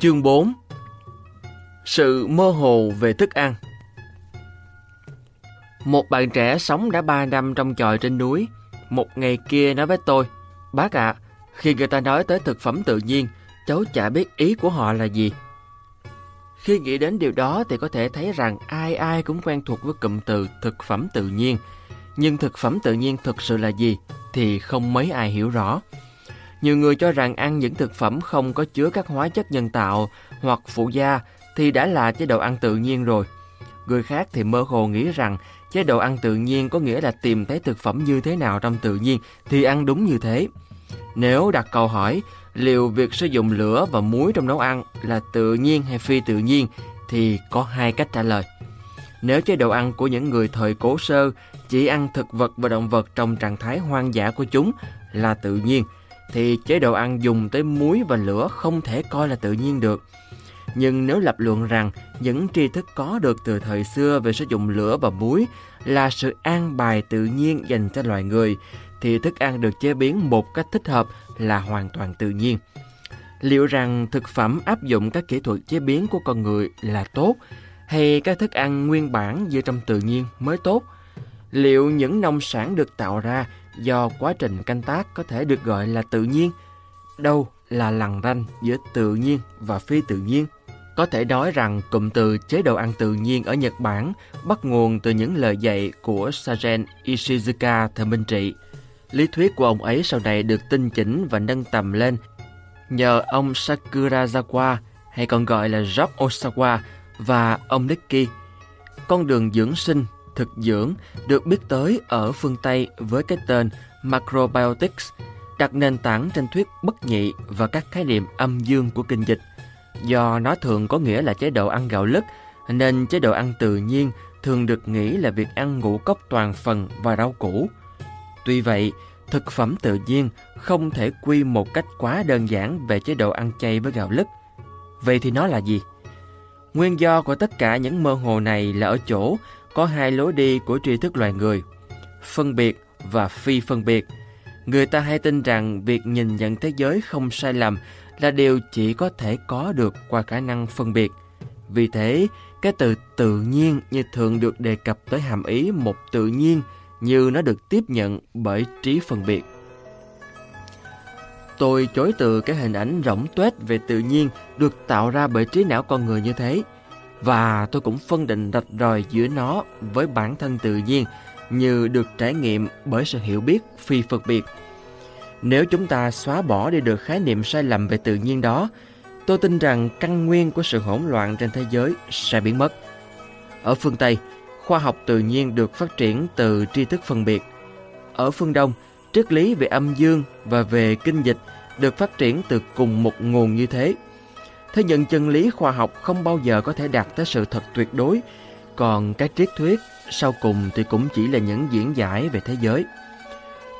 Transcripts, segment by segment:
Chương 4 Sự mơ hồ về thức ăn Một bạn trẻ sống đã 3 năm trong tròi trên núi. Một ngày kia nói với tôi, Bác ạ, khi người ta nói tới thực phẩm tự nhiên, cháu chả biết ý của họ là gì. Khi nghĩ đến điều đó thì có thể thấy rằng ai ai cũng quen thuộc với cụm từ thực phẩm tự nhiên. Nhưng thực phẩm tự nhiên thực sự là gì thì không mấy ai hiểu rõ. Nhiều người cho rằng ăn những thực phẩm không có chứa các hóa chất nhân tạo hoặc phụ gia thì đã là chế độ ăn tự nhiên rồi. Người khác thì mơ hồ nghĩ rằng chế độ ăn tự nhiên có nghĩa là tìm thấy thực phẩm như thế nào trong tự nhiên thì ăn đúng như thế. Nếu đặt câu hỏi liệu việc sử dụng lửa và muối trong nấu ăn là tự nhiên hay phi tự nhiên thì có hai cách trả lời. Nếu chế độ ăn của những người thời cổ sơ chỉ ăn thực vật và động vật trong trạng thái hoang dã của chúng là tự nhiên, thì chế độ ăn dùng tới muối và lửa không thể coi là tự nhiên được. Nhưng nếu lập luận rằng những tri thức có được từ thời xưa về sử dụng lửa và muối là sự an bài tự nhiên dành cho loài người, thì thức ăn được chế biến một cách thích hợp là hoàn toàn tự nhiên. Liệu rằng thực phẩm áp dụng các kỹ thuật chế biến của con người là tốt hay các thức ăn nguyên bản dựa trong tự nhiên mới tốt? Liệu những nông sản được tạo ra do quá trình canh tác có thể được gọi là tự nhiên? Đâu là lằn ranh giữa tự nhiên và phi tự nhiên? Có thể nói rằng cụm từ chế độ ăn tự nhiên ở Nhật Bản bắt nguồn từ những lời dạy của Sajen Ishizuka thời Minh Trị. Lý thuyết của ông ấy sau này được tinh chỉnh và nâng tầm lên nhờ ông Sakurazawa hay còn gọi là Job Osawa và ông Nikki. Con đường dưỡng sinh, thực dưỡng được biết tới ở phương Tây với cái tên Macrobiotics, đặt nền tảng trên thuyết bất nhị và các khái niệm âm dương của kinh dịch. Do nó thường có nghĩa là chế độ ăn gạo lứt, nên chế độ ăn tự nhiên thường được nghĩ là việc ăn ngũ cốc toàn phần và rau củ. Tuy vậy, thực phẩm tự nhiên không thể quy một cách quá đơn giản về chế độ ăn chay với gạo lứt. Vậy thì nó là gì? Nguyên do của tất cả những mơ hồ này là ở chỗ có hai lối đi của tri thức loài người, phân biệt và phi phân biệt. Người ta hay tin rằng việc nhìn nhận thế giới không sai lầm là điều chỉ có thể có được qua khả năng phân biệt. Vì thế, cái từ tự nhiên như thường được đề cập tới hàm ý một tự nhiên như nó được tiếp nhận bởi trí phân biệt. Tôi chối từ cái hình ảnh rỗng tuếch về tự nhiên được tạo ra bởi trí não con người như thế. Và tôi cũng phân định rạch ròi giữa nó với bản thân tự nhiên như được trải nghiệm bởi sự hiểu biết phi phân biệt. Nếu chúng ta xóa bỏ đi được khái niệm sai lầm về tự nhiên đó, tôi tin rằng căn nguyên của sự hỗn loạn trên thế giới sẽ biến mất. Ở phương Tây, khoa học tự nhiên được phát triển từ tri thức phân biệt. Ở phương Đông, triết lý về âm dương và về kinh dịch được phát triển từ cùng một nguồn như thế. Thế nhưng chân lý khoa học không bao giờ có thể đạt tới sự thật tuyệt đối, còn cái triết thuyết sau cùng thì cũng chỉ là những diễn giải về thế giới.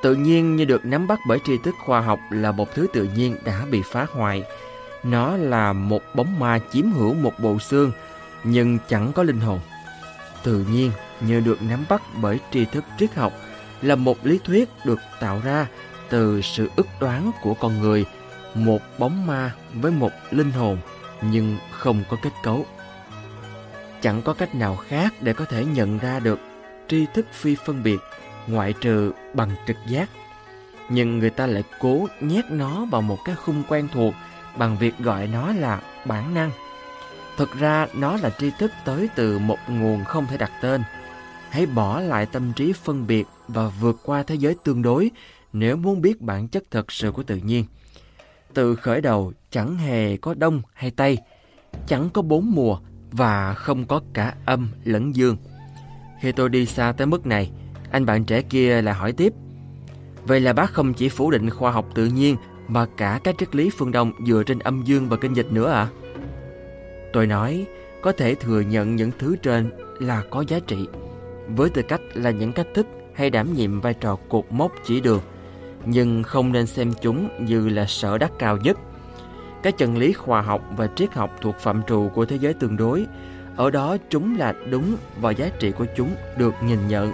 Tự nhiên như được nắm bắt bởi tri thức khoa học là một thứ tự nhiên đã bị phá hoại. Nó là một bóng ma chiếm hữu một bộ xương, nhưng chẳng có linh hồn tự nhiên như được nắm bắt bởi tri thức triết học là một lý thuyết được tạo ra từ sự ức đoán của con người, một bóng ma với một linh hồn, nhưng không có kết cấu. Chẳng có cách nào khác để có thể nhận ra được tri thức phi phân biệt, ngoại trừ bằng trực giác. Nhưng người ta lại cố nhét nó vào một cái khung quen thuộc bằng việc gọi nó là bản năng. Thực ra, nó là tri thức tới từ một nguồn không thể đặt tên. Hãy bỏ lại tâm trí phân biệt và vượt qua thế giới tương đối nếu muốn biết bản chất thật sự của tự nhiên. Từ khởi đầu chẳng hề có đông hay tây, chẳng có bốn mùa và không có cả âm lẫn dương. Khi tôi đi xa tới mức này, anh bạn trẻ kia lại hỏi tiếp. Vậy là bác không chỉ phủ định khoa học tự nhiên mà cả các triết lý phương Đông dựa trên âm dương và kinh dịch nữa ạ? À? Tôi nói, có thể thừa nhận những thứ trên là có giá trị, với tư cách là những cách thức hay đảm nhiệm vai trò cột mốc chỉ đường, nhưng không nên xem chúng như là sở đắc cao nhất. Các chân lý khoa học và triết học thuộc phạm trù của thế giới tương đối, ở đó chúng là đúng và giá trị của chúng được nhìn nhận.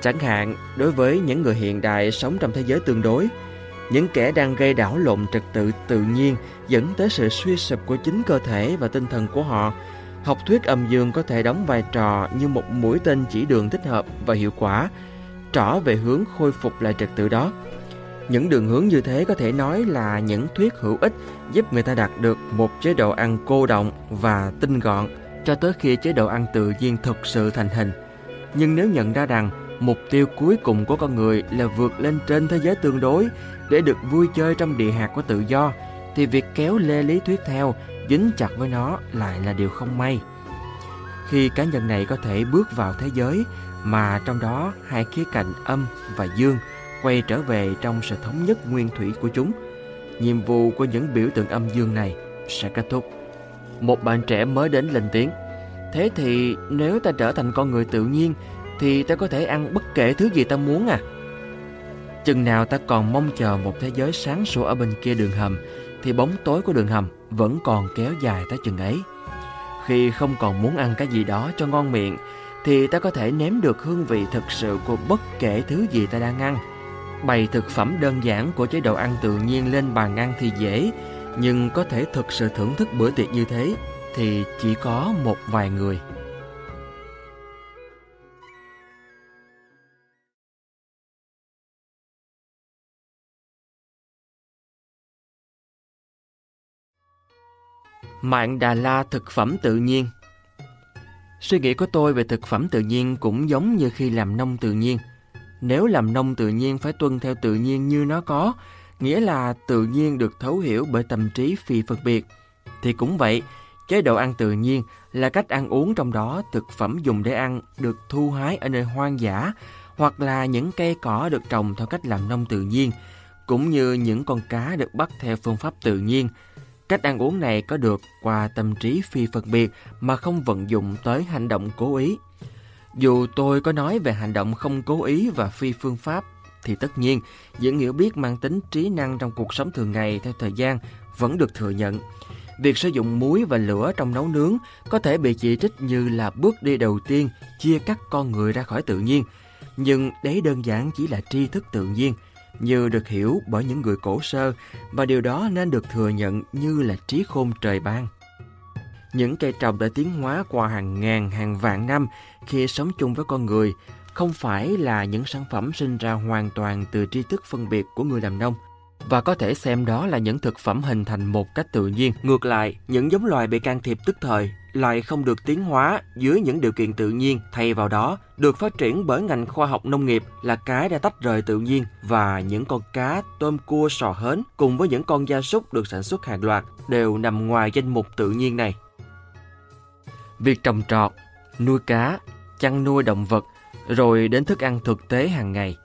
Chẳng hạn, đối với những người hiện đại sống trong thế giới tương đối, những kẻ đang gây đảo lộn trật tự tự nhiên dẫn tới sự suy sụp của chính cơ thể và tinh thần của họ. Học thuyết âm dương có thể đóng vai trò như một mũi tên chỉ đường thích hợp và hiệu quả, trỏ về hướng khôi phục lại trật tự đó. Những đường hướng như thế có thể nói là những thuyết hữu ích giúp người ta đạt được một chế độ ăn cô động và tinh gọn cho tới khi chế độ ăn tự nhiên thực sự thành hình. Nhưng nếu nhận ra rằng mục tiêu cuối cùng của con người là vượt lên trên thế giới tương đối để được vui chơi trong địa hạt của tự do, thì việc kéo lê lý thuyết theo, dính chặt với nó lại là điều không may. Khi cá nhân này có thể bước vào thế giới mà trong đó hai khía cạnh âm và dương quay trở về trong sự thống nhất nguyên thủy của chúng, nhiệm vụ của những biểu tượng âm dương này sẽ kết thúc. Một bạn trẻ mới đến lên tiếng. Thế thì nếu ta trở thành con người tự nhiên thì ta có thể ăn bất kể thứ gì ta muốn à? Chừng nào ta còn mong chờ một thế giới sáng sủa ở bên kia đường hầm thì bóng tối của đường hầm vẫn còn kéo dài tới chừng ấy. Khi không còn muốn ăn cái gì đó cho ngon miệng thì ta có thể nếm được hương vị thực sự của bất kể thứ gì ta đang ăn. Bày thực phẩm đơn giản của chế độ ăn tự nhiên lên bàn ăn thì dễ, nhưng có thể thực sự thưởng thức bữa tiệc như thế thì chỉ có một vài người. Mạng Đà La thực phẩm tự nhiên Suy nghĩ của tôi về thực phẩm tự nhiên cũng giống như khi làm nông tự nhiên. Nếu làm nông tự nhiên phải tuân theo tự nhiên như nó có, nghĩa là tự nhiên được thấu hiểu bởi tâm trí phi phân biệt. Thì cũng vậy, chế độ ăn tự nhiên là cách ăn uống trong đó thực phẩm dùng để ăn được thu hái ở nơi hoang dã hoặc là những cây cỏ được trồng theo cách làm nông tự nhiên, cũng như những con cá được bắt theo phương pháp tự nhiên, Cách ăn uống này có được qua tâm trí phi phân biệt mà không vận dụng tới hành động cố ý. Dù tôi có nói về hành động không cố ý và phi phương pháp, thì tất nhiên những hiểu biết mang tính trí năng trong cuộc sống thường ngày theo thời gian vẫn được thừa nhận. Việc sử dụng muối và lửa trong nấu nướng có thể bị chỉ trích như là bước đi đầu tiên chia cắt con người ra khỏi tự nhiên, nhưng đấy đơn giản chỉ là tri thức tự nhiên – như được hiểu bởi những người cổ sơ và điều đó nên được thừa nhận như là trí khôn trời ban. Những cây trồng đã tiến hóa qua hàng ngàn hàng vạn năm khi sống chung với con người không phải là những sản phẩm sinh ra hoàn toàn từ tri thức phân biệt của người làm nông và có thể xem đó là những thực phẩm hình thành một cách tự nhiên. Ngược lại, những giống loài bị can thiệp tức thời lại không được tiến hóa dưới những điều kiện tự nhiên, thay vào đó được phát triển bởi ngành khoa học nông nghiệp là cái đã tách rời tự nhiên và những con cá, tôm cua, sò hến cùng với những con gia súc được sản xuất hàng loạt đều nằm ngoài danh mục tự nhiên này. Việc trồng trọt, nuôi cá, chăn nuôi động vật rồi đến thức ăn thực tế hàng ngày,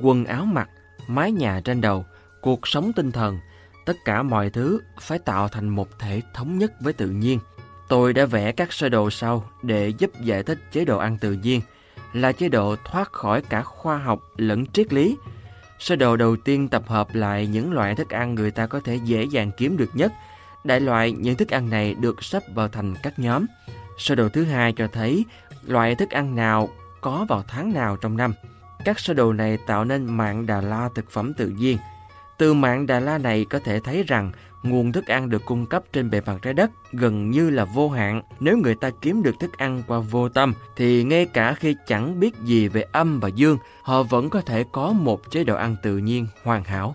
quần áo mặc, mái nhà trên đầu, cuộc sống tinh thần, tất cả mọi thứ phải tạo thành một thể thống nhất với tự nhiên – Tôi đã vẽ các sơ đồ sau để giúp giải thích chế độ ăn tự nhiên, là chế độ thoát khỏi cả khoa học lẫn triết lý. Sơ đồ đầu tiên tập hợp lại những loại thức ăn người ta có thể dễ dàng kiếm được nhất. Đại loại những thức ăn này được sắp vào thành các nhóm. Sơ đồ thứ hai cho thấy loại thức ăn nào có vào tháng nào trong năm. Các sơ đồ này tạo nên mạng Đà La thực phẩm tự nhiên. Từ mạng Đà La này có thể thấy rằng nguồn thức ăn được cung cấp trên bề mặt trái đất gần như là vô hạn. Nếu người ta kiếm được thức ăn qua vô tâm, thì ngay cả khi chẳng biết gì về âm và dương, họ vẫn có thể có một chế độ ăn tự nhiên hoàn hảo.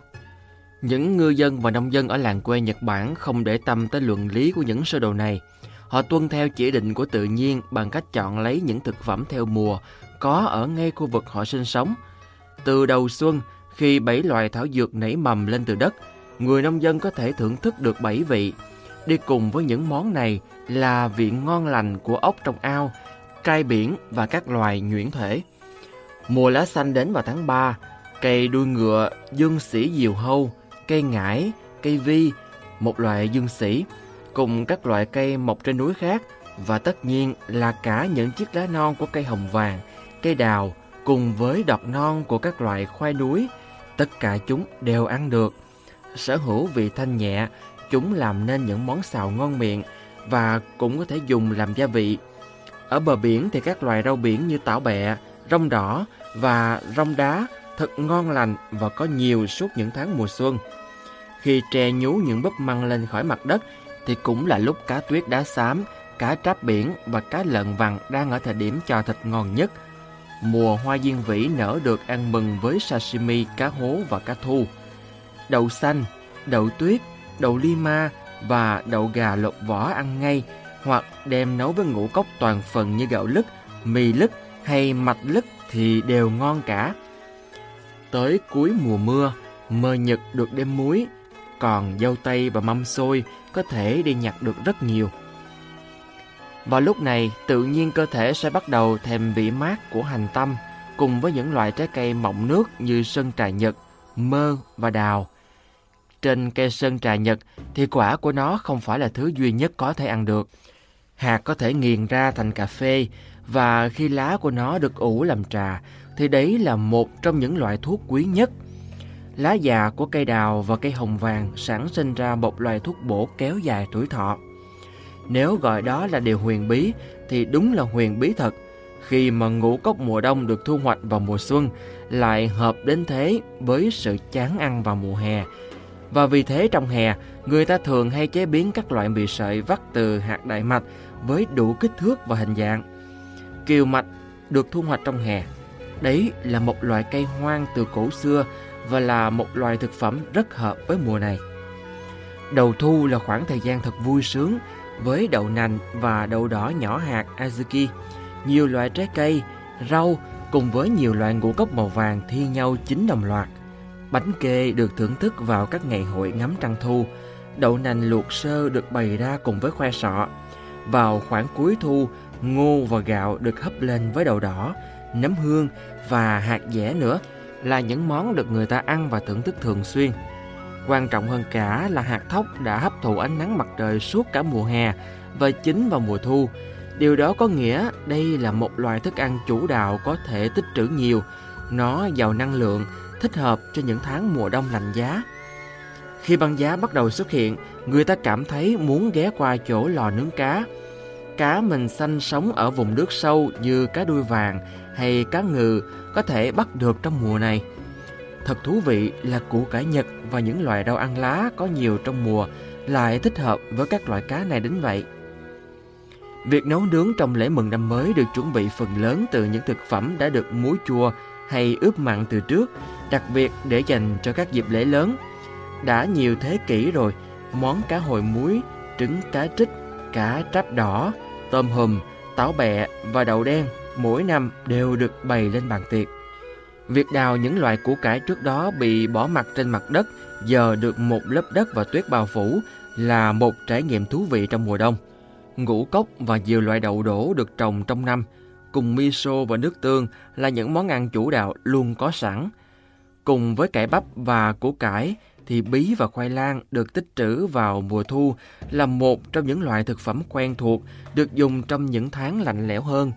Những ngư dân và nông dân ở làng quê Nhật Bản không để tâm tới luận lý của những sơ đồ này. Họ tuân theo chỉ định của tự nhiên bằng cách chọn lấy những thực phẩm theo mùa có ở ngay khu vực họ sinh sống. Từ đầu xuân, khi bảy loài thảo dược nảy mầm lên từ đất, người nông dân có thể thưởng thức được bảy vị. Đi cùng với những món này là vị ngon lành của ốc trong ao, trai biển và các loài nhuyễn thể. Mùa lá xanh đến vào tháng 3, cây đuôi ngựa, dương sĩ diều hâu, cây ngải, cây vi, một loại dương sĩ, cùng các loại cây mọc trên núi khác và tất nhiên là cả những chiếc lá non của cây hồng vàng, cây đào cùng với đọt non của các loại khoai núi, tất cả chúng đều ăn được sở hữu vị thanh nhẹ, chúng làm nên những món xào ngon miệng và cũng có thể dùng làm gia vị. Ở bờ biển thì các loài rau biển như tảo bẹ, rong đỏ và rong đá thật ngon lành và có nhiều suốt những tháng mùa xuân. Khi tre nhú những búp măng lên khỏi mặt đất thì cũng là lúc cá tuyết đá xám, cá tráp biển và cá lợn vằn đang ở thời điểm cho thịt ngon nhất. Mùa hoa diên vĩ nở được ăn mừng với sashimi, cá hố và cá thu. Đậu xanh, đậu tuyết, đậu lima và đậu gà lột vỏ ăn ngay hoặc đem nấu với ngũ cốc toàn phần như gạo lứt, mì lứt hay mạch lứt thì đều ngon cả. Tới cuối mùa mưa, mơ nhật được đem muối, còn dâu tây và mâm xôi có thể đi nhặt được rất nhiều. Vào lúc này, tự nhiên cơ thể sẽ bắt đầu thèm vị mát của hành tâm cùng với những loại trái cây mọng nước như sơn trà nhật, mơ và đào. Trên cây sơn trà nhật thì quả của nó không phải là thứ duy nhất có thể ăn được. Hạt có thể nghiền ra thành cà phê, và khi lá của nó được ủ làm trà thì đấy là một trong những loại thuốc quý nhất. Lá già của cây đào và cây hồng vàng sản sinh ra một loại thuốc bổ kéo dài tuổi thọ. Nếu gọi đó là điều huyền bí thì đúng là huyền bí thật. Khi mà ngũ cốc mùa đông được thu hoạch vào mùa xuân, lại hợp đến thế với sự chán ăn vào mùa hè. Và vì thế trong hè, người ta thường hay chế biến các loại mì sợi vắt từ hạt đại mạch với đủ kích thước và hình dạng. Kiều mạch được thu hoạch trong hè. Đấy là một loại cây hoang từ cổ xưa và là một loài thực phẩm rất hợp với mùa này. Đầu thu là khoảng thời gian thật vui sướng với đậu nành và đậu đỏ nhỏ hạt azuki, nhiều loại trái cây, rau cùng với nhiều loại ngũ cốc màu vàng thi nhau chín đồng loạt. Bánh kê được thưởng thức vào các ngày hội ngắm trăng thu, đậu nành luộc sơ được bày ra cùng với khoai sọ. Vào khoảng cuối thu, ngô và gạo được hấp lên với đậu đỏ, nấm hương và hạt dẻ nữa là những món được người ta ăn và thưởng thức thường xuyên. Quan trọng hơn cả là hạt thóc đã hấp thụ ánh nắng mặt trời suốt cả mùa hè và chín vào mùa thu. Điều đó có nghĩa đây là một loài thức ăn chủ đạo có thể tích trữ nhiều. Nó giàu năng lượng, thích hợp cho những tháng mùa đông lạnh giá. Khi băng giá bắt đầu xuất hiện, người ta cảm thấy muốn ghé qua chỗ lò nướng cá. Cá mình xanh sống ở vùng nước sâu như cá đuôi vàng hay cá ngừ có thể bắt được trong mùa này. Thật thú vị là củ cải Nhật và những loại rau ăn lá có nhiều trong mùa lại thích hợp với các loại cá này đến vậy. Việc nấu nướng trong lễ mừng năm mới được chuẩn bị phần lớn từ những thực phẩm đã được muối chua hay ướp mặn từ trước, đặc biệt để dành cho các dịp lễ lớn. Đã nhiều thế kỷ rồi, món cá hồi muối, trứng cá trích, cá tráp đỏ, tôm hùm, táo bẹ và đậu đen mỗi năm đều được bày lên bàn tiệc. Việc đào những loại củ cải trước đó bị bỏ mặt trên mặt đất giờ được một lớp đất và tuyết bao phủ là một trải nghiệm thú vị trong mùa đông. Ngũ cốc và nhiều loại đậu đổ được trồng trong năm, cùng miso và nước tương là những món ăn chủ đạo luôn có sẵn. Cùng với cải bắp và củ cải thì bí và khoai lang được tích trữ vào mùa thu là một trong những loại thực phẩm quen thuộc được dùng trong những tháng lạnh lẽo hơn.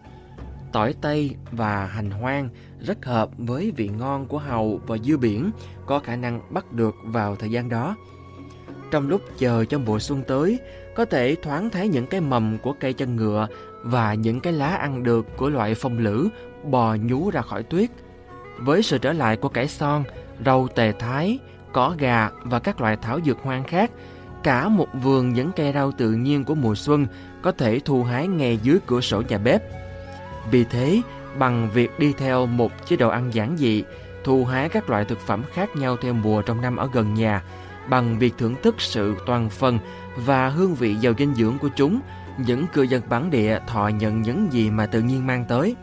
Tỏi tây và hành hoang rất hợp với vị ngon của hàu và dưa biển có khả năng bắt được vào thời gian đó. Trong lúc chờ cho mùa xuân tới, có thể thoáng thấy những cái mầm của cây chân ngựa và những cái lá ăn được của loại phong lữ bò nhú ra khỏi tuyết. Với sự trở lại của cải son, rau tề thái, cỏ gà và các loại thảo dược hoang khác, cả một vườn những cây rau tự nhiên của mùa xuân có thể thu hái ngay dưới cửa sổ nhà bếp. Vì thế, bằng việc đi theo một chế độ ăn giản dị, thu hái các loại thực phẩm khác nhau theo mùa trong năm ở gần nhà, bằng việc thưởng thức sự toàn phần và hương vị giàu dinh dưỡng của chúng, những cư dân bản địa thọ nhận những gì mà tự nhiên mang tới.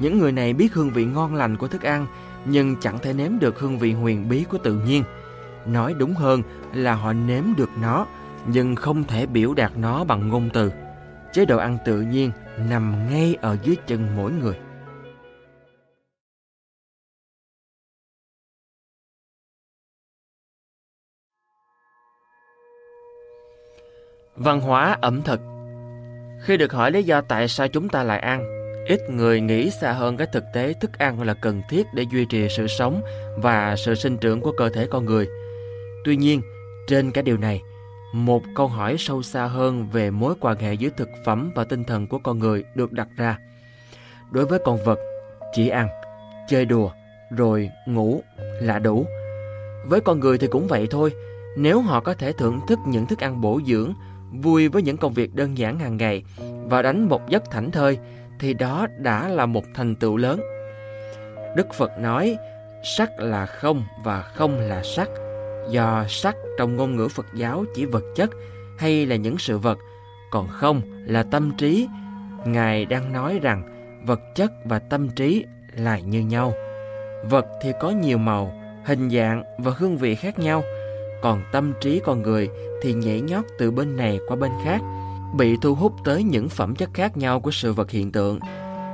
Những người này biết hương vị ngon lành của thức ăn, nhưng chẳng thể nếm được hương vị huyền bí của tự nhiên. Nói đúng hơn là họ nếm được nó, nhưng không thể biểu đạt nó bằng ngôn từ. Chế độ ăn tự nhiên nằm ngay ở dưới chân mỗi người. Văn hóa ẩm thực Khi được hỏi lý do tại sao chúng ta lại ăn, ít người nghĩ xa hơn cái thực tế thức ăn là cần thiết để duy trì sự sống và sự sinh trưởng của cơ thể con người. Tuy nhiên, trên cái điều này, một câu hỏi sâu xa hơn về mối quan hệ giữa thực phẩm và tinh thần của con người được đặt ra. Đối với con vật, chỉ ăn, chơi đùa, rồi ngủ là đủ. Với con người thì cũng vậy thôi, nếu họ có thể thưởng thức những thức ăn bổ dưỡng, vui với những công việc đơn giản hàng ngày và đánh một giấc thảnh thơi, thì đó đã là một thành tựu lớn. Đức Phật nói, sắc là không và không là sắc, do sắc trong ngôn ngữ Phật giáo chỉ vật chất hay là những sự vật, còn không là tâm trí. Ngài đang nói rằng vật chất và tâm trí là như nhau. Vật thì có nhiều màu, hình dạng và hương vị khác nhau, còn tâm trí con người thì nhảy nhót từ bên này qua bên khác, bị thu hút tới những phẩm chất khác nhau của sự vật hiện tượng.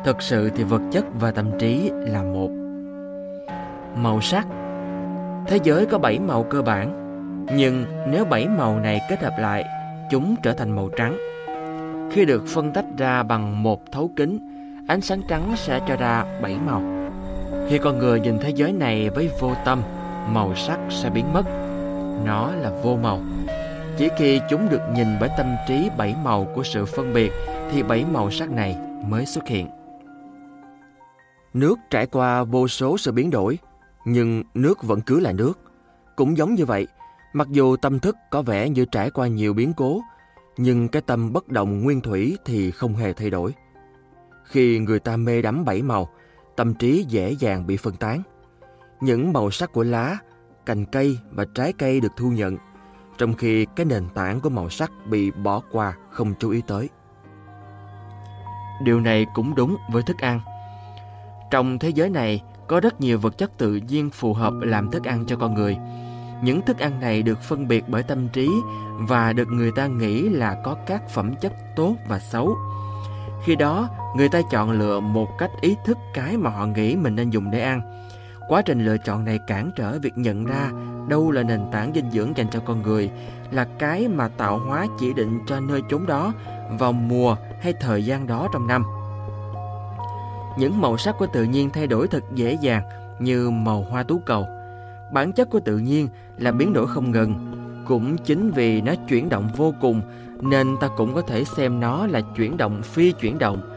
Thực sự thì vật chất và tâm trí là một. Màu sắc Thế giới có 7 màu cơ bản, nhưng nếu 7 màu này kết hợp lại, chúng trở thành màu trắng. Khi được phân tách ra bằng một thấu kính, ánh sáng trắng sẽ cho ra 7 màu. Khi con người nhìn thế giới này với vô tâm, màu sắc sẽ biến mất. Nó là vô màu. Chỉ khi chúng được nhìn bởi tâm trí bảy màu của sự phân biệt thì bảy màu sắc này mới xuất hiện. Nước trải qua vô số sự biến đổi, nhưng nước vẫn cứ là nước. Cũng giống như vậy, mặc dù tâm thức có vẻ như trải qua nhiều biến cố, nhưng cái tâm bất động nguyên thủy thì không hề thay đổi. Khi người ta mê đắm bảy màu, tâm trí dễ dàng bị phân tán. Những màu sắc của lá, cành cây và trái cây được thu nhận, trong khi cái nền tảng của màu sắc bị bỏ qua không chú ý tới. Điều này cũng đúng với thức ăn. Trong thế giới này có rất nhiều vật chất tự nhiên phù hợp làm thức ăn cho con người. Những thức ăn này được phân biệt bởi tâm trí và được người ta nghĩ là có các phẩm chất tốt và xấu. Khi đó, người ta chọn lựa một cách ý thức cái mà họ nghĩ mình nên dùng để ăn. Quá trình lựa chọn này cản trở việc nhận ra đâu là nền tảng dinh dưỡng dành cho con người, là cái mà tạo hóa chỉ định cho nơi chốn đó vào mùa hay thời gian đó trong năm. Những màu sắc của tự nhiên thay đổi thật dễ dàng như màu hoa tú cầu. Bản chất của tự nhiên là biến đổi không ngừng. Cũng chính vì nó chuyển động vô cùng nên ta cũng có thể xem nó là chuyển động phi chuyển động.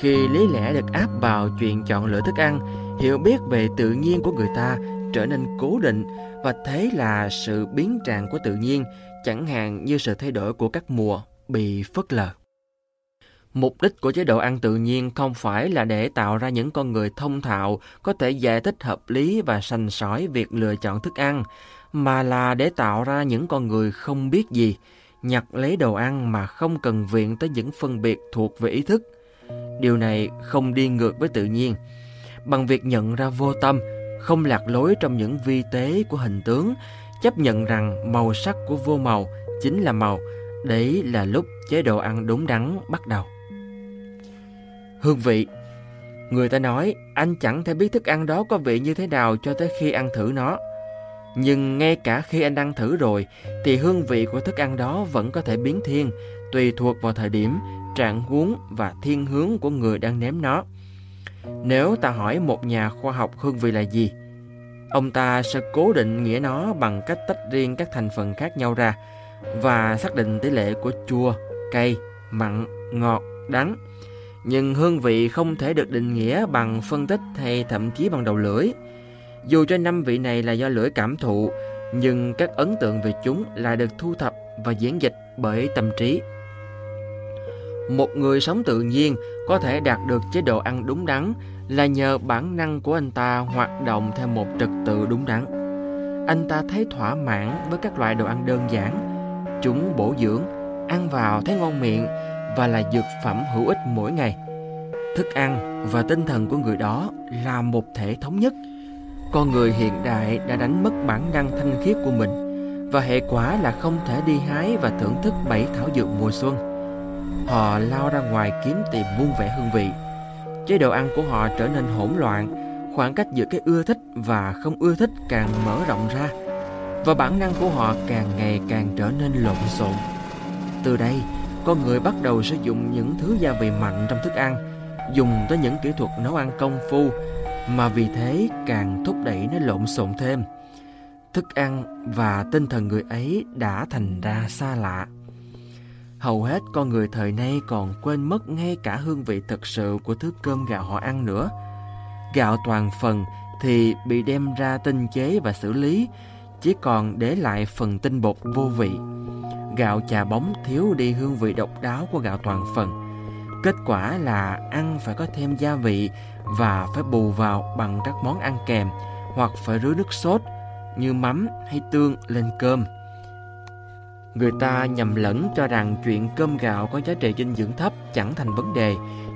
Khi lý lẽ được áp vào chuyện chọn lựa thức ăn, hiểu biết về tự nhiên của người ta trở nên cố định và thế là sự biến trạng của tự nhiên, chẳng hạn như sự thay đổi của các mùa, bị phớt lờ. Mục đích của chế độ ăn tự nhiên không phải là để tạo ra những con người thông thạo, có thể giải thích hợp lý và sành sỏi việc lựa chọn thức ăn, mà là để tạo ra những con người không biết gì, nhặt lấy đồ ăn mà không cần viện tới những phân biệt thuộc về ý thức. Điều này không đi ngược với tự nhiên. Bằng việc nhận ra vô tâm, không lạc lối trong những vi tế của hình tướng, chấp nhận rằng màu sắc của vô màu chính là màu, đấy là lúc chế độ ăn đúng đắn bắt đầu. Hương vị Người ta nói anh chẳng thể biết thức ăn đó có vị như thế nào cho tới khi ăn thử nó. Nhưng ngay cả khi anh ăn thử rồi thì hương vị của thức ăn đó vẫn có thể biến thiên tùy thuộc vào thời điểm, trạng huống và thiên hướng của người đang nếm nó. Nếu ta hỏi một nhà khoa học hương vị là gì, ông ta sẽ cố định nghĩa nó bằng cách tách riêng các thành phần khác nhau ra và xác định tỷ lệ của chua, cay, mặn, ngọt, đắng nhưng hương vị không thể được định nghĩa bằng phân tích hay thậm chí bằng đầu lưỡi. Dù cho năm vị này là do lưỡi cảm thụ, nhưng các ấn tượng về chúng lại được thu thập và diễn dịch bởi tâm trí. Một người sống tự nhiên có thể đạt được chế độ ăn đúng đắn là nhờ bản năng của anh ta hoạt động theo một trật tự đúng đắn. Anh ta thấy thỏa mãn với các loại đồ ăn đơn giản, chúng bổ dưỡng, ăn vào thấy ngon miệng và là dược phẩm hữu ích mỗi ngày. Thức ăn và tinh thần của người đó là một thể thống nhất. Con người hiện đại đã đánh mất bản năng thanh khiết của mình và hệ quả là không thể đi hái và thưởng thức bảy thảo dược mùa xuân. Họ lao ra ngoài kiếm tìm muôn vẻ hương vị. Chế độ ăn của họ trở nên hỗn loạn, khoảng cách giữa cái ưa thích và không ưa thích càng mở rộng ra và bản năng của họ càng ngày càng trở nên lộn xộn. Từ đây, con người bắt đầu sử dụng những thứ gia vị mạnh trong thức ăn, dùng tới những kỹ thuật nấu ăn công phu, mà vì thế càng thúc đẩy nó lộn xộn thêm. Thức ăn và tinh thần người ấy đã thành ra xa lạ. Hầu hết con người thời nay còn quên mất ngay cả hương vị thực sự của thứ cơm gạo họ ăn nữa. Gạo toàn phần thì bị đem ra tinh chế và xử lý, chỉ còn để lại phần tinh bột vô vị. Gạo chà bóng thiếu đi hương vị độc đáo của gạo toàn phần. Kết quả là ăn phải có thêm gia vị và phải bù vào bằng các món ăn kèm hoặc phải rưới nước sốt như mắm hay tương lên cơm. Người ta nhầm lẫn cho rằng chuyện cơm gạo có giá trị dinh dưỡng thấp chẳng thành vấn đề,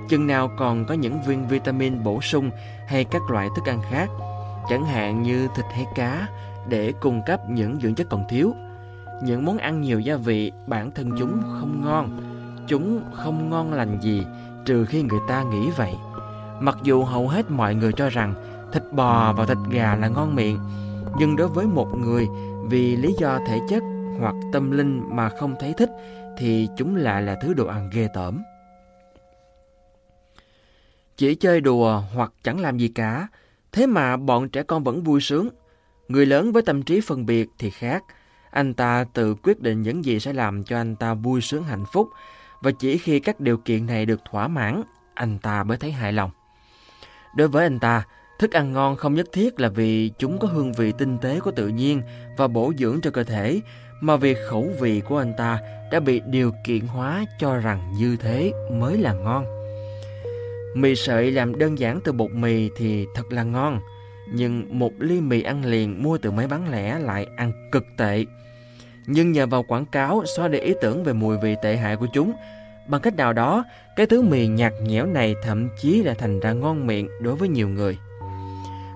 chừng nào còn có những viên vitamin bổ sung hay các loại thức ăn khác, chẳng hạn như thịt hay cá, để cung cấp những dưỡng chất còn thiếu. Những món ăn nhiều gia vị bản thân chúng không ngon, chúng không ngon lành gì trừ khi người ta nghĩ vậy. Mặc dù hầu hết mọi người cho rằng thịt bò và thịt gà là ngon miệng, nhưng đối với một người vì lý do thể chất hoặc tâm linh mà không thấy thích thì chúng lại là thứ đồ ăn ghê tởm. Chỉ chơi đùa hoặc chẳng làm gì cả, thế mà bọn trẻ con vẫn vui sướng. Người lớn với tâm trí phân biệt thì khác. Anh ta tự quyết định những gì sẽ làm cho anh ta vui sướng hạnh phúc và chỉ khi các điều kiện này được thỏa mãn, anh ta mới thấy hài lòng. Đối với anh ta, thức ăn ngon không nhất thiết là vì chúng có hương vị tinh tế của tự nhiên và bổ dưỡng cho cơ thể, mà vì khẩu vị của anh ta đã bị điều kiện hóa cho rằng như thế mới là ngon. Mì sợi làm đơn giản từ bột mì thì thật là ngon, nhưng một ly mì ăn liền mua từ máy bán lẻ lại ăn cực tệ. Nhưng nhờ vào quảng cáo xóa đi ý tưởng về mùi vị tệ hại của chúng, bằng cách nào đó, cái thứ mì nhạt nhẽo này thậm chí đã thành ra ngon miệng đối với nhiều người.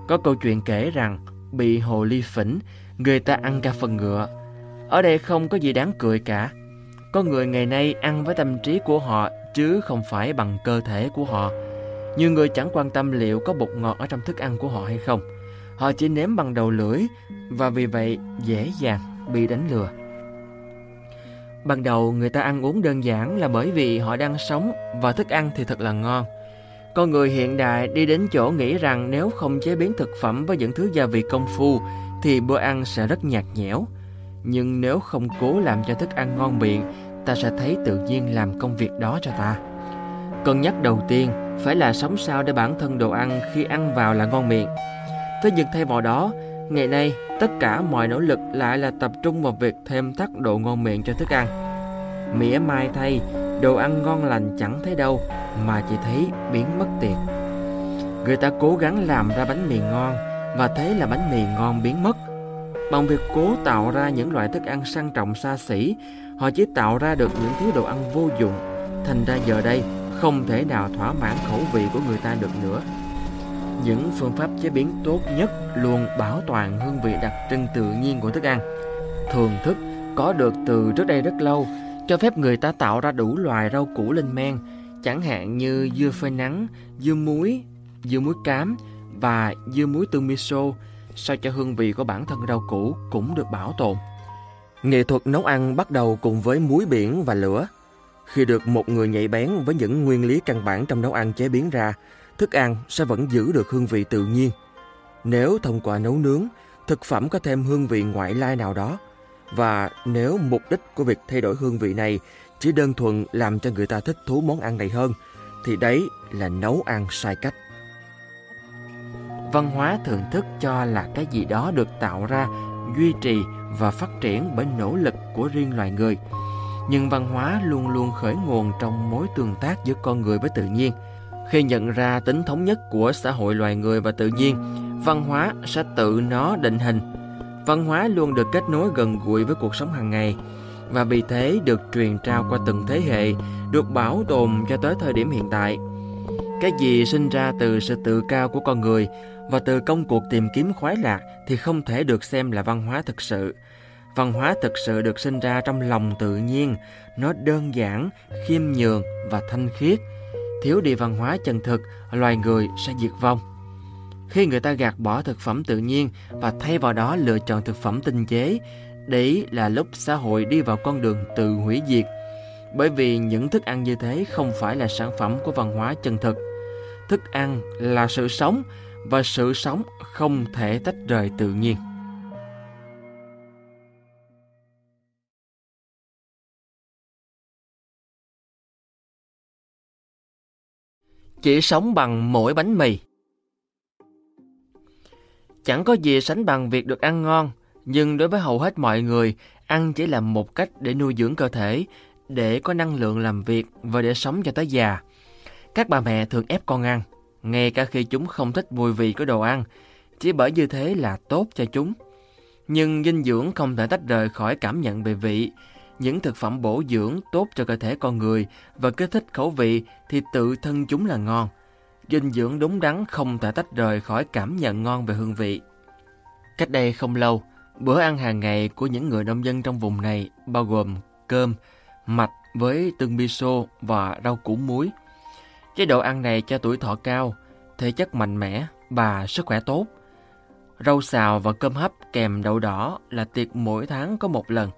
Có câu chuyện kể rằng bị hồ ly phỉnh, người ta ăn cả phần ngựa. Ở đây không có gì đáng cười cả. Có người ngày nay ăn với tâm trí của họ, chứ không phải bằng cơ thể của họ. Nhiều người chẳng quan tâm liệu có bột ngọt ở trong thức ăn của họ hay không. Họ chỉ nếm bằng đầu lưỡi, và vì vậy dễ dàng bị đánh lừa. Ban đầu người ta ăn uống đơn giản là bởi vì họ đang sống và thức ăn thì thật là ngon. Con người hiện đại đi đến chỗ nghĩ rằng nếu không chế biến thực phẩm với những thứ gia vị công phu thì bữa ăn sẽ rất nhạt nhẽo. Nhưng nếu không cố làm cho thức ăn ngon miệng, ta sẽ thấy tự nhiên làm công việc đó cho ta. Cân nhắc đầu tiên phải là sống sao để bản thân đồ ăn khi ăn vào là ngon miệng. Thế nhưng thay vào đó, ngày nay tất cả mọi nỗ lực lại là tập trung vào việc thêm thắt độ ngon miệng cho thức ăn. Mỉa mai thay, đồ ăn ngon lành chẳng thấy đâu mà chỉ thấy biến mất tiệt Người ta cố gắng làm ra bánh mì ngon và thấy là bánh mì ngon biến mất. Bằng việc cố tạo ra những loại thức ăn sang trọng xa xỉ, họ chỉ tạo ra được những thứ đồ ăn vô dụng. Thành ra giờ đây không thể nào thỏa mãn khẩu vị của người ta được nữa. Những phương pháp chế biến tốt nhất luôn bảo toàn hương vị đặc trưng tự nhiên của thức ăn. Thường thức có được từ trước đây rất lâu, cho phép người ta tạo ra đủ loài rau củ lên men, chẳng hạn như dưa phơi nắng, dưa muối, dưa muối cám và dưa muối tương miso, sao cho hương vị của bản thân rau củ cũng được bảo tồn. Nghệ thuật nấu ăn bắt đầu cùng với muối biển và lửa. Khi được một người nhạy bén với những nguyên lý căn bản trong nấu ăn chế biến ra, thức ăn sẽ vẫn giữ được hương vị tự nhiên. Nếu thông qua nấu nướng, thực phẩm có thêm hương vị ngoại lai nào đó, và nếu mục đích của việc thay đổi hương vị này chỉ đơn thuần làm cho người ta thích thú món ăn này hơn, thì đấy là nấu ăn sai cách. Văn hóa thưởng thức cho là cái gì đó được tạo ra, duy trì và phát triển bởi nỗ lực của riêng loài người. Nhưng văn hóa luôn luôn khởi nguồn trong mối tương tác giữa con người với tự nhiên. Khi nhận ra tính thống nhất của xã hội loài người và tự nhiên, văn hóa sẽ tự nó định hình. Văn hóa luôn được kết nối gần gũi với cuộc sống hàng ngày và vì thế được truyền trao qua từng thế hệ, được bảo tồn cho tới thời điểm hiện tại. Cái gì sinh ra từ sự tự cao của con người và từ công cuộc tìm kiếm khoái lạc thì không thể được xem là văn hóa thực sự. Văn hóa thực sự được sinh ra trong lòng tự nhiên, nó đơn giản, khiêm nhường và thanh khiết. Thiếu đi văn hóa chân thực, loài người sẽ diệt vong. Khi người ta gạt bỏ thực phẩm tự nhiên và thay vào đó lựa chọn thực phẩm tinh chế, đấy là lúc xã hội đi vào con đường tự hủy diệt. Bởi vì những thức ăn như thế không phải là sản phẩm của văn hóa chân thực. Thức ăn là sự sống và sự sống không thể tách rời tự nhiên. Chỉ sống bằng mỗi bánh mì Chẳng có gì sánh bằng việc được ăn ngon, nhưng đối với hầu hết mọi người, ăn chỉ là một cách để nuôi dưỡng cơ thể, để có năng lượng làm việc và để sống cho tới già. Các bà mẹ thường ép con ăn, ngay cả khi chúng không thích mùi vị của đồ ăn, chỉ bởi như thế là tốt cho chúng. Nhưng dinh dưỡng không thể tách rời khỏi cảm nhận về vị. Những thực phẩm bổ dưỡng tốt cho cơ thể con người và kích thích khẩu vị thì tự thân chúng là ngon. Dinh dưỡng đúng đắn không thể tách rời khỏi cảm nhận ngon về hương vị. Cách đây không lâu, bữa ăn hàng ngày của những người nông dân trong vùng này bao gồm cơm, mạch với tương miso và rau củ muối. Chế độ ăn này cho tuổi thọ cao, thể chất mạnh mẽ và sức khỏe tốt. Rau xào và cơm hấp kèm đậu đỏ là tiệc mỗi tháng có một lần.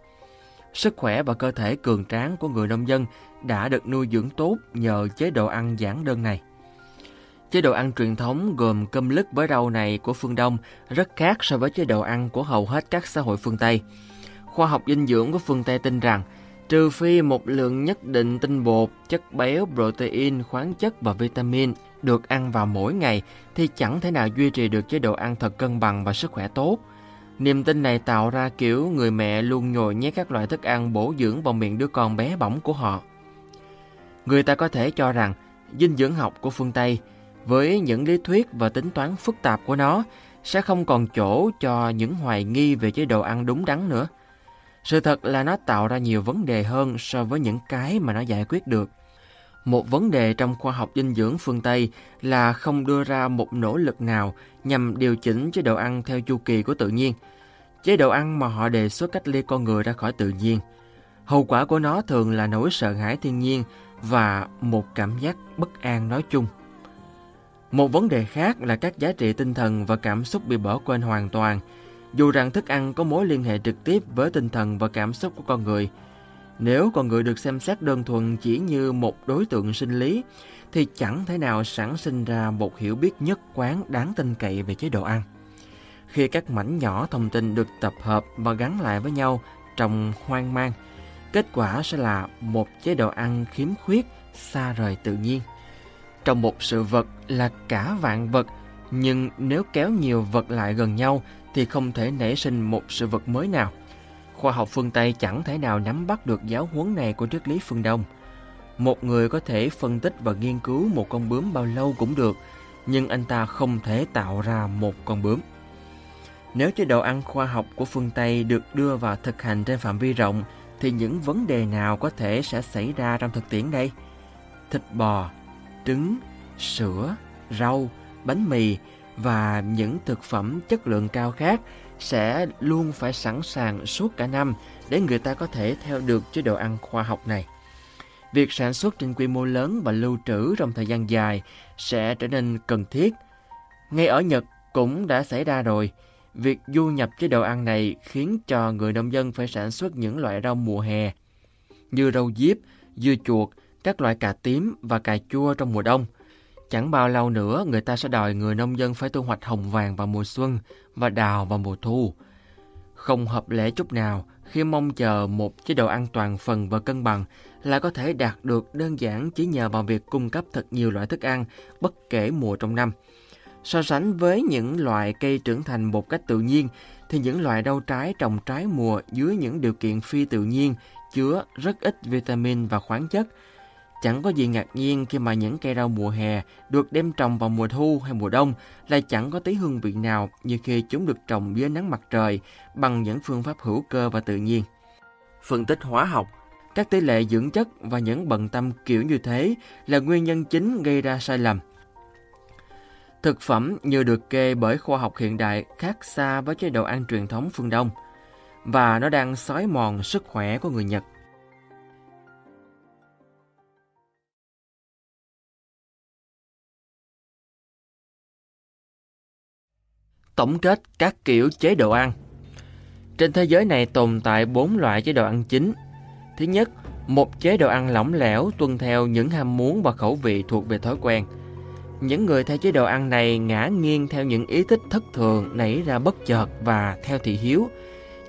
Sức khỏe và cơ thể cường tráng của người nông dân đã được nuôi dưỡng tốt nhờ chế độ ăn giản đơn này. Chế độ ăn truyền thống gồm cơm lứt với rau này của phương Đông rất khác so với chế độ ăn của hầu hết các xã hội phương Tây. Khoa học dinh dưỡng của phương Tây tin rằng trừ phi một lượng nhất định tinh bột, chất béo, protein, khoáng chất và vitamin được ăn vào mỗi ngày thì chẳng thể nào duy trì được chế độ ăn thật cân bằng và sức khỏe tốt. Niềm tin này tạo ra kiểu người mẹ luôn nhồi nhét các loại thức ăn bổ dưỡng vào miệng đứa con bé bỏng của họ. Người ta có thể cho rằng dinh dưỡng học của phương Tây với những lý thuyết và tính toán phức tạp của nó sẽ không còn chỗ cho những hoài nghi về chế độ ăn đúng đắn nữa. Sự thật là nó tạo ra nhiều vấn đề hơn so với những cái mà nó giải quyết được. Một vấn đề trong khoa học dinh dưỡng phương Tây là không đưa ra một nỗ lực nào nhằm điều chỉnh chế độ ăn theo chu kỳ của tự nhiên. Chế độ ăn mà họ đề xuất cách ly con người ra khỏi tự nhiên. Hậu quả của nó thường là nỗi sợ hãi thiên nhiên và một cảm giác bất an nói chung. Một vấn đề khác là các giá trị tinh thần và cảm xúc bị bỏ quên hoàn toàn, dù rằng thức ăn có mối liên hệ trực tiếp với tinh thần và cảm xúc của con người. Nếu con người được xem xét đơn thuần chỉ như một đối tượng sinh lý, thì chẳng thể nào sản sinh ra một hiểu biết nhất quán đáng tin cậy về chế độ ăn. Khi các mảnh nhỏ thông tin được tập hợp và gắn lại với nhau trong hoang mang, kết quả sẽ là một chế độ ăn khiếm khuyết, xa rời tự nhiên. Trong một sự vật là cả vạn vật, nhưng nếu kéo nhiều vật lại gần nhau thì không thể nảy sinh một sự vật mới nào. Khoa học phương Tây chẳng thể nào nắm bắt được giáo huấn này của triết lý phương Đông. Một người có thể phân tích và nghiên cứu một con bướm bao lâu cũng được, nhưng anh ta không thể tạo ra một con bướm. Nếu chế độ ăn khoa học của phương Tây được đưa vào thực hành trên phạm vi rộng, thì những vấn đề nào có thể sẽ xảy ra trong thực tiễn đây? Thịt bò, trứng, sữa, rau, bánh mì và những thực phẩm chất lượng cao khác sẽ luôn phải sẵn sàng suốt cả năm để người ta có thể theo được chế độ ăn khoa học này. Việc sản xuất trên quy mô lớn và lưu trữ trong thời gian dài sẽ trở nên cần thiết. Ngay ở Nhật cũng đã xảy ra rồi. Việc du nhập chế độ ăn này khiến cho người nông dân phải sản xuất những loại rau mùa hè như rau diếp, dưa chuột, các loại cà tím và cà chua trong mùa đông. Chẳng bao lâu nữa, người ta sẽ đòi người nông dân phải thu hoạch hồng vàng vào mùa xuân và đào vào mùa thu. Không hợp lẽ chút nào khi mong chờ một chế độ an toàn phần và cân bằng là có thể đạt được đơn giản chỉ nhờ vào việc cung cấp thật nhiều loại thức ăn bất kể mùa trong năm. So sánh với những loại cây trưởng thành một cách tự nhiên, thì những loại rau trái trồng trái mùa dưới những điều kiện phi tự nhiên chứa rất ít vitamin và khoáng chất Chẳng có gì ngạc nhiên khi mà những cây rau mùa hè được đem trồng vào mùa thu hay mùa đông lại chẳng có tí hương vị nào như khi chúng được trồng dưới nắng mặt trời bằng những phương pháp hữu cơ và tự nhiên. Phân tích hóa học, các tỷ lệ dưỡng chất và những bận tâm kiểu như thế là nguyên nhân chính gây ra sai lầm. Thực phẩm như được kê bởi khoa học hiện đại khác xa với chế độ ăn truyền thống phương Đông và nó đang xói mòn sức khỏe của người Nhật. Tổng kết các kiểu chế độ ăn. Trên thế giới này tồn tại 4 loại chế độ ăn chính. Thứ nhất, một chế độ ăn lỏng lẻo tuân theo những ham muốn và khẩu vị thuộc về thói quen. Những người theo chế độ ăn này ngã nghiêng theo những ý thích thất thường nảy ra bất chợt và theo thị hiếu.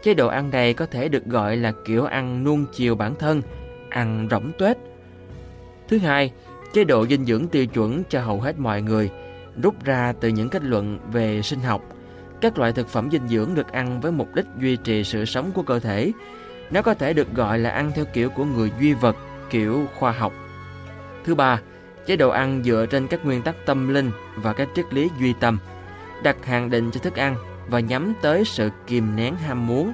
Chế độ ăn này có thể được gọi là kiểu ăn nuông chiều bản thân, ăn rỗng tuếch. Thứ hai, chế độ dinh dưỡng tiêu chuẩn cho hầu hết mọi người, rút ra từ những kết luận về sinh học – các loại thực phẩm dinh dưỡng được ăn với mục đích duy trì sự sống của cơ thể. Nó có thể được gọi là ăn theo kiểu của người duy vật, kiểu khoa học. Thứ ba, chế độ ăn dựa trên các nguyên tắc tâm linh và các triết lý duy tâm, đặt hạn định cho thức ăn và nhắm tới sự kìm nén ham muốn.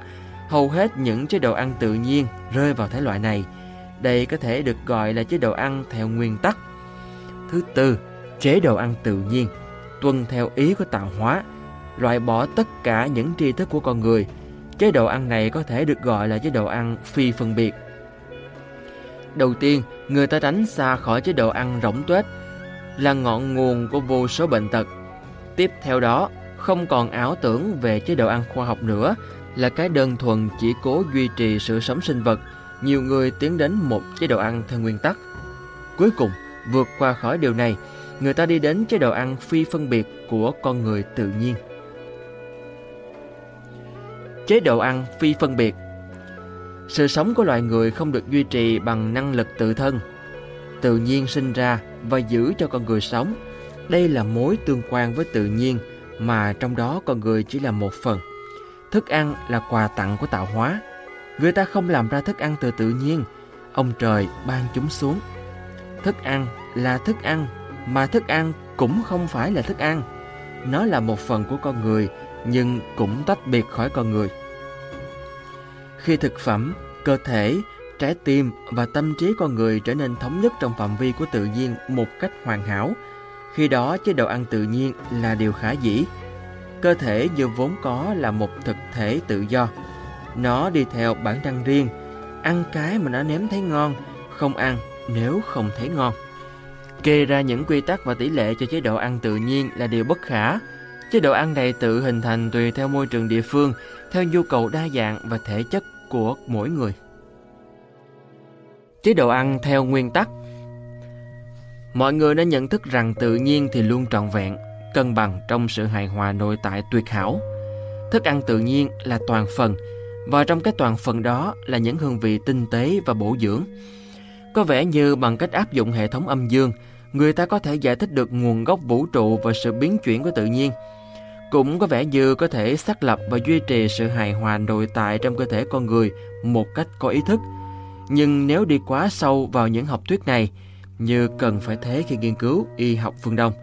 Hầu hết những chế độ ăn tự nhiên rơi vào thể loại này. Đây có thể được gọi là chế độ ăn theo nguyên tắc. Thứ tư, chế độ ăn tự nhiên, tuân theo ý của tạo hóa, loại bỏ tất cả những tri thức của con người. Chế độ ăn này có thể được gọi là chế độ ăn phi phân biệt. Đầu tiên, người ta tránh xa khỏi chế độ ăn rỗng tuếch là ngọn nguồn của vô số bệnh tật. Tiếp theo đó, không còn ảo tưởng về chế độ ăn khoa học nữa là cái đơn thuần chỉ cố duy trì sự sống sinh vật. Nhiều người tiến đến một chế độ ăn theo nguyên tắc. Cuối cùng, vượt qua khỏi điều này, người ta đi đến chế độ ăn phi phân biệt của con người tự nhiên. Chế độ ăn phi phân biệt Sự sống của loài người không được duy trì bằng năng lực tự thân. Tự nhiên sinh ra và giữ cho con người sống. Đây là mối tương quan với tự nhiên mà trong đó con người chỉ là một phần. Thức ăn là quà tặng của tạo hóa. Người ta không làm ra thức ăn từ tự nhiên, ông trời ban chúng xuống. Thức ăn là thức ăn, mà thức ăn cũng không phải là thức ăn. Nó là một phần của con người, nhưng cũng tách biệt khỏi con người. Khi thực phẩm, cơ thể, trái tim và tâm trí con người trở nên thống nhất trong phạm vi của tự nhiên một cách hoàn hảo, khi đó chế độ ăn tự nhiên là điều khả dĩ. Cơ thể như vốn có là một thực thể tự do. Nó đi theo bản năng riêng, ăn cái mà nó nếm thấy ngon, không ăn nếu không thấy ngon. Kê ra những quy tắc và tỷ lệ cho chế độ ăn tự nhiên là điều bất khả. Chế độ ăn này tự hình thành tùy theo môi trường địa phương, theo nhu cầu đa dạng và thể chất của mỗi người. Chế độ ăn theo nguyên tắc Mọi người nên nhận thức rằng tự nhiên thì luôn trọn vẹn, cân bằng trong sự hài hòa nội tại tuyệt hảo. Thức ăn tự nhiên là toàn phần, và trong cái toàn phần đó là những hương vị tinh tế và bổ dưỡng. Có vẻ như bằng cách áp dụng hệ thống âm dương, người ta có thể giải thích được nguồn gốc vũ trụ và sự biến chuyển của tự nhiên. Cũng có vẻ như có thể xác lập và duy trì sự hài hòa nội tại trong cơ thể con người một cách có ý thức. Nhưng nếu đi quá sâu vào những học thuyết này, như cần phải thế khi nghiên cứu y học phương Đông,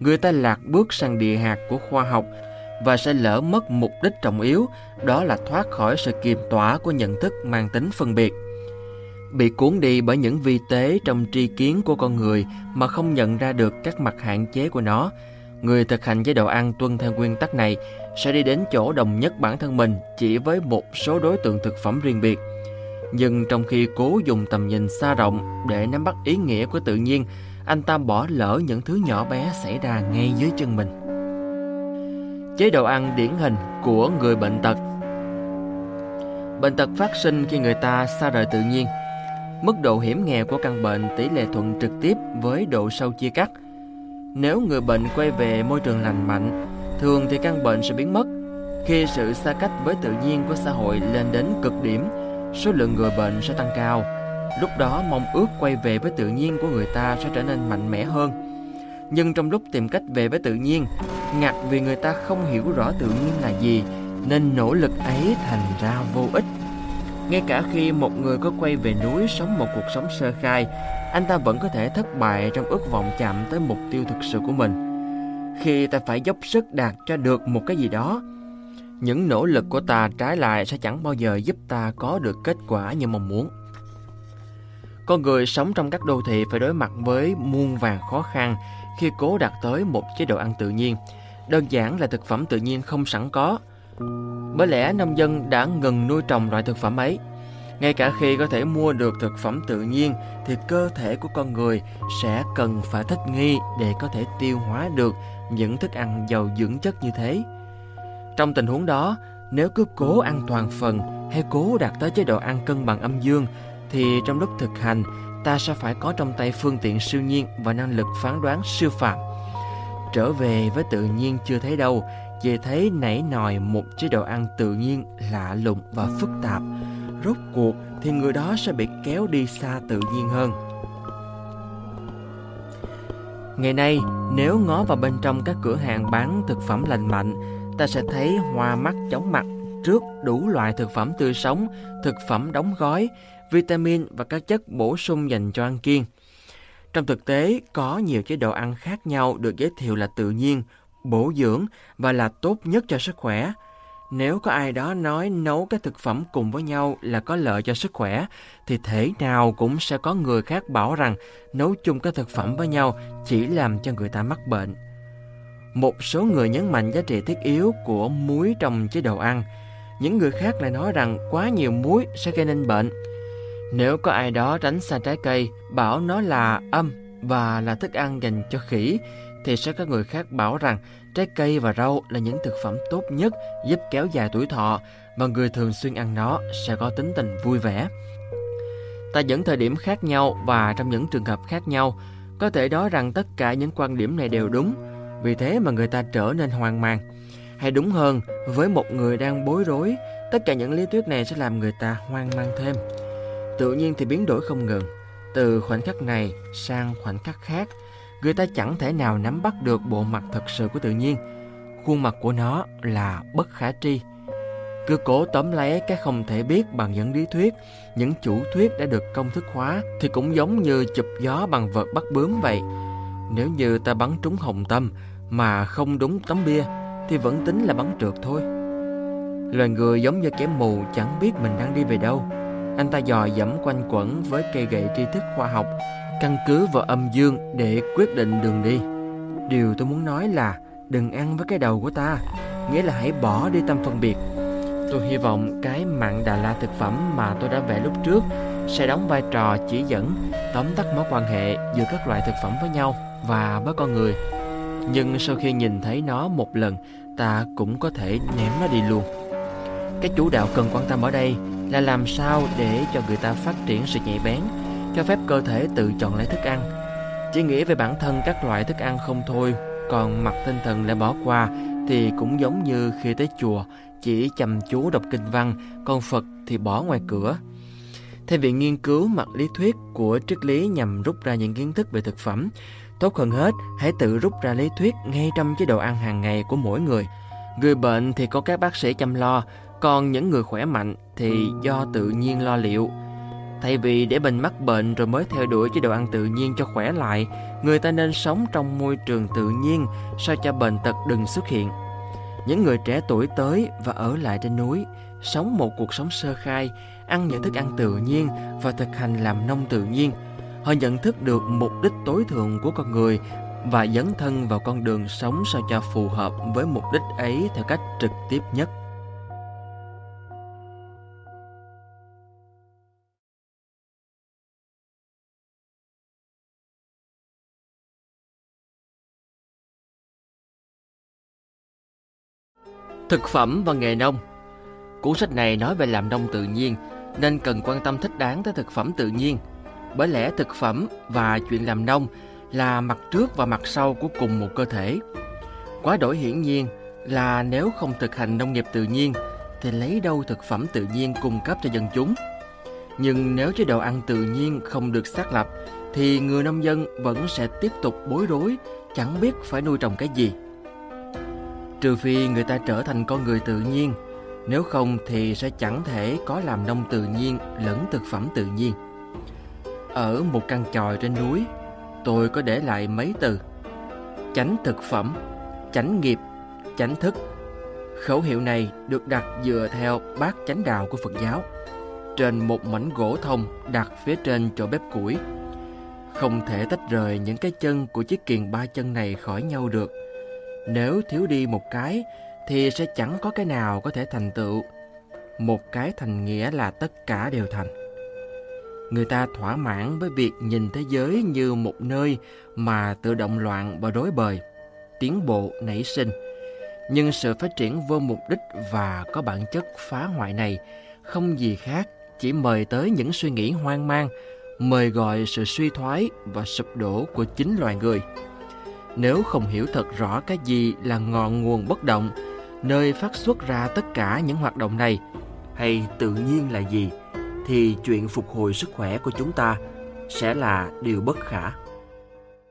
người ta lạc bước sang địa hạt của khoa học và sẽ lỡ mất mục đích trọng yếu, đó là thoát khỏi sự kiềm tỏa của nhận thức mang tính phân biệt. Bị cuốn đi bởi những vi tế trong tri kiến của con người mà không nhận ra được các mặt hạn chế của nó, người thực hành chế độ ăn tuân theo nguyên tắc này sẽ đi đến chỗ đồng nhất bản thân mình chỉ với một số đối tượng thực phẩm riêng biệt. Nhưng trong khi cố dùng tầm nhìn xa rộng để nắm bắt ý nghĩa của tự nhiên, anh ta bỏ lỡ những thứ nhỏ bé xảy ra ngay dưới chân mình. Chế độ ăn điển hình của người bệnh tật Bệnh tật phát sinh khi người ta xa rời tự nhiên. Mức độ hiểm nghèo của căn bệnh tỷ lệ thuận trực tiếp với độ sâu chia cắt. Nếu người bệnh quay về môi trường lành mạnh, thường thì căn bệnh sẽ biến mất. Khi sự xa cách với tự nhiên của xã hội lên đến cực điểm, số lượng người bệnh sẽ tăng cao. Lúc đó mong ước quay về với tự nhiên của người ta sẽ trở nên mạnh mẽ hơn. Nhưng trong lúc tìm cách về với tự nhiên, ngặt vì người ta không hiểu rõ tự nhiên là gì, nên nỗ lực ấy thành ra vô ích. Ngay cả khi một người có quay về núi sống một cuộc sống sơ khai, anh ta vẫn có thể thất bại trong ước vọng chạm tới mục tiêu thực sự của mình. Khi ta phải dốc sức đạt cho được một cái gì đó, những nỗ lực của ta trái lại sẽ chẳng bao giờ giúp ta có được kết quả như mong muốn. Con người sống trong các đô thị phải đối mặt với muôn vàng khó khăn khi cố đạt tới một chế độ ăn tự nhiên. Đơn giản là thực phẩm tự nhiên không sẵn có. Bởi lẽ nông dân đã ngừng nuôi trồng loại thực phẩm ấy. Ngay cả khi có thể mua được thực phẩm tự nhiên thì cơ thể của con người sẽ cần phải thích nghi để có thể tiêu hóa được những thức ăn giàu dưỡng chất như thế. Trong tình huống đó, nếu cứ cố ăn toàn phần hay cố đạt tới chế độ ăn cân bằng âm dương thì trong lúc thực hành ta sẽ phải có trong tay phương tiện siêu nhiên và năng lực phán đoán siêu phàm. Trở về với tự nhiên chưa thấy đâu, Chị thấy nảy nòi một chế độ ăn tự nhiên lạ lùng và phức tạp. Rốt cuộc thì người đó sẽ bị kéo đi xa tự nhiên hơn. Ngày nay, nếu ngó vào bên trong các cửa hàng bán thực phẩm lành mạnh, ta sẽ thấy hoa mắt chóng mặt trước đủ loại thực phẩm tươi sống, thực phẩm đóng gói, vitamin và các chất bổ sung dành cho ăn kiêng. Trong thực tế, có nhiều chế độ ăn khác nhau được giới thiệu là tự nhiên, bổ dưỡng và là tốt nhất cho sức khỏe. Nếu có ai đó nói nấu các thực phẩm cùng với nhau là có lợi cho sức khỏe, thì thể nào cũng sẽ có người khác bảo rằng nấu chung các thực phẩm với nhau chỉ làm cho người ta mắc bệnh. Một số người nhấn mạnh giá trị thiết yếu của muối trong chế độ ăn. Những người khác lại nói rằng quá nhiều muối sẽ gây nên bệnh. Nếu có ai đó tránh xa trái cây, bảo nó là âm và là thức ăn dành cho khỉ, thì sẽ có người khác bảo rằng trái cây và rau là những thực phẩm tốt nhất giúp kéo dài tuổi thọ và người thường xuyên ăn nó sẽ có tính tình vui vẻ. Tại những thời điểm khác nhau và trong những trường hợp khác nhau, có thể nói rằng tất cả những quan điểm này đều đúng, vì thế mà người ta trở nên hoang mang. Hay đúng hơn, với một người đang bối rối, tất cả những lý thuyết này sẽ làm người ta hoang mang thêm. Tự nhiên thì biến đổi không ngừng, từ khoảnh khắc này sang khoảnh khắc khác, người ta chẳng thể nào nắm bắt được bộ mặt thật sự của tự nhiên. Khuôn mặt của nó là bất khả tri. Cứ cố tóm lấy cái không thể biết bằng những lý thuyết, những chủ thuyết đã được công thức hóa thì cũng giống như chụp gió bằng vật bắt bướm vậy. Nếu như ta bắn trúng hồng tâm mà không đúng tấm bia thì vẫn tính là bắn trượt thôi. Loài người giống như kẻ mù chẳng biết mình đang đi về đâu. Anh ta dò dẫm quanh quẩn với cây gậy tri thức khoa học căn cứ vào âm dương để quyết định đường đi. Điều tôi muốn nói là đừng ăn với cái đầu của ta, nghĩa là hãy bỏ đi tâm phân biệt. Tôi hy vọng cái mạng Đà La thực phẩm mà tôi đã vẽ lúc trước sẽ đóng vai trò chỉ dẫn, tóm tắt mối quan hệ giữa các loại thực phẩm với nhau và với con người. Nhưng sau khi nhìn thấy nó một lần, ta cũng có thể ném nó đi luôn. Cái chủ đạo cần quan tâm ở đây là làm sao để cho người ta phát triển sự nhạy bén cho phép cơ thể tự chọn lấy thức ăn. Chỉ nghĩ về bản thân các loại thức ăn không thôi, còn mặt tinh thần lại bỏ qua thì cũng giống như khi tới chùa chỉ chăm chú đọc kinh văn, còn Phật thì bỏ ngoài cửa. Thay vì nghiên cứu mặt lý thuyết của triết lý nhằm rút ra những kiến thức về thực phẩm, tốt hơn hết hãy tự rút ra lý thuyết ngay trong chế độ ăn hàng ngày của mỗi người. Người bệnh thì có các bác sĩ chăm lo, còn những người khỏe mạnh thì do tự nhiên lo liệu. Thay vì để mình mắc bệnh rồi mới theo đuổi chế độ ăn tự nhiên cho khỏe lại, người ta nên sống trong môi trường tự nhiên sao cho bệnh tật đừng xuất hiện. Những người trẻ tuổi tới và ở lại trên núi, sống một cuộc sống sơ khai, ăn những thức ăn tự nhiên và thực hành làm nông tự nhiên. Họ nhận thức được mục đích tối thượng của con người và dấn thân vào con đường sống sao cho phù hợp với mục đích ấy theo cách trực tiếp nhất. Thực phẩm và nghề nông Cuốn sách này nói về làm nông tự nhiên nên cần quan tâm thích đáng tới thực phẩm tự nhiên. Bởi lẽ thực phẩm và chuyện làm nông là mặt trước và mặt sau của cùng một cơ thể. Quá đổi hiển nhiên là nếu không thực hành nông nghiệp tự nhiên thì lấy đâu thực phẩm tự nhiên cung cấp cho dân chúng. Nhưng nếu chế độ ăn tự nhiên không được xác lập thì người nông dân vẫn sẽ tiếp tục bối rối, chẳng biết phải nuôi trồng cái gì. Trừ phi người ta trở thành con người tự nhiên, nếu không thì sẽ chẳng thể có làm nông tự nhiên lẫn thực phẩm tự nhiên. Ở một căn tròi trên núi, tôi có để lại mấy từ. Chánh thực phẩm, chánh nghiệp, chánh thức. Khẩu hiệu này được đặt dựa theo bát chánh đạo của Phật giáo. Trên một mảnh gỗ thông đặt phía trên chỗ bếp củi. Không thể tách rời những cái chân của chiếc kiền ba chân này khỏi nhau được nếu thiếu đi một cái thì sẽ chẳng có cái nào có thể thành tựu. Một cái thành nghĩa là tất cả đều thành. Người ta thỏa mãn với việc nhìn thế giới như một nơi mà tự động loạn và rối bời, tiến bộ nảy sinh. Nhưng sự phát triển vô mục đích và có bản chất phá hoại này không gì khác chỉ mời tới những suy nghĩ hoang mang, mời gọi sự suy thoái và sụp đổ của chính loài người. Nếu không hiểu thật rõ cái gì là ngọn nguồn bất động, nơi phát xuất ra tất cả những hoạt động này, hay tự nhiên là gì, thì chuyện phục hồi sức khỏe của chúng ta sẽ là điều bất khả.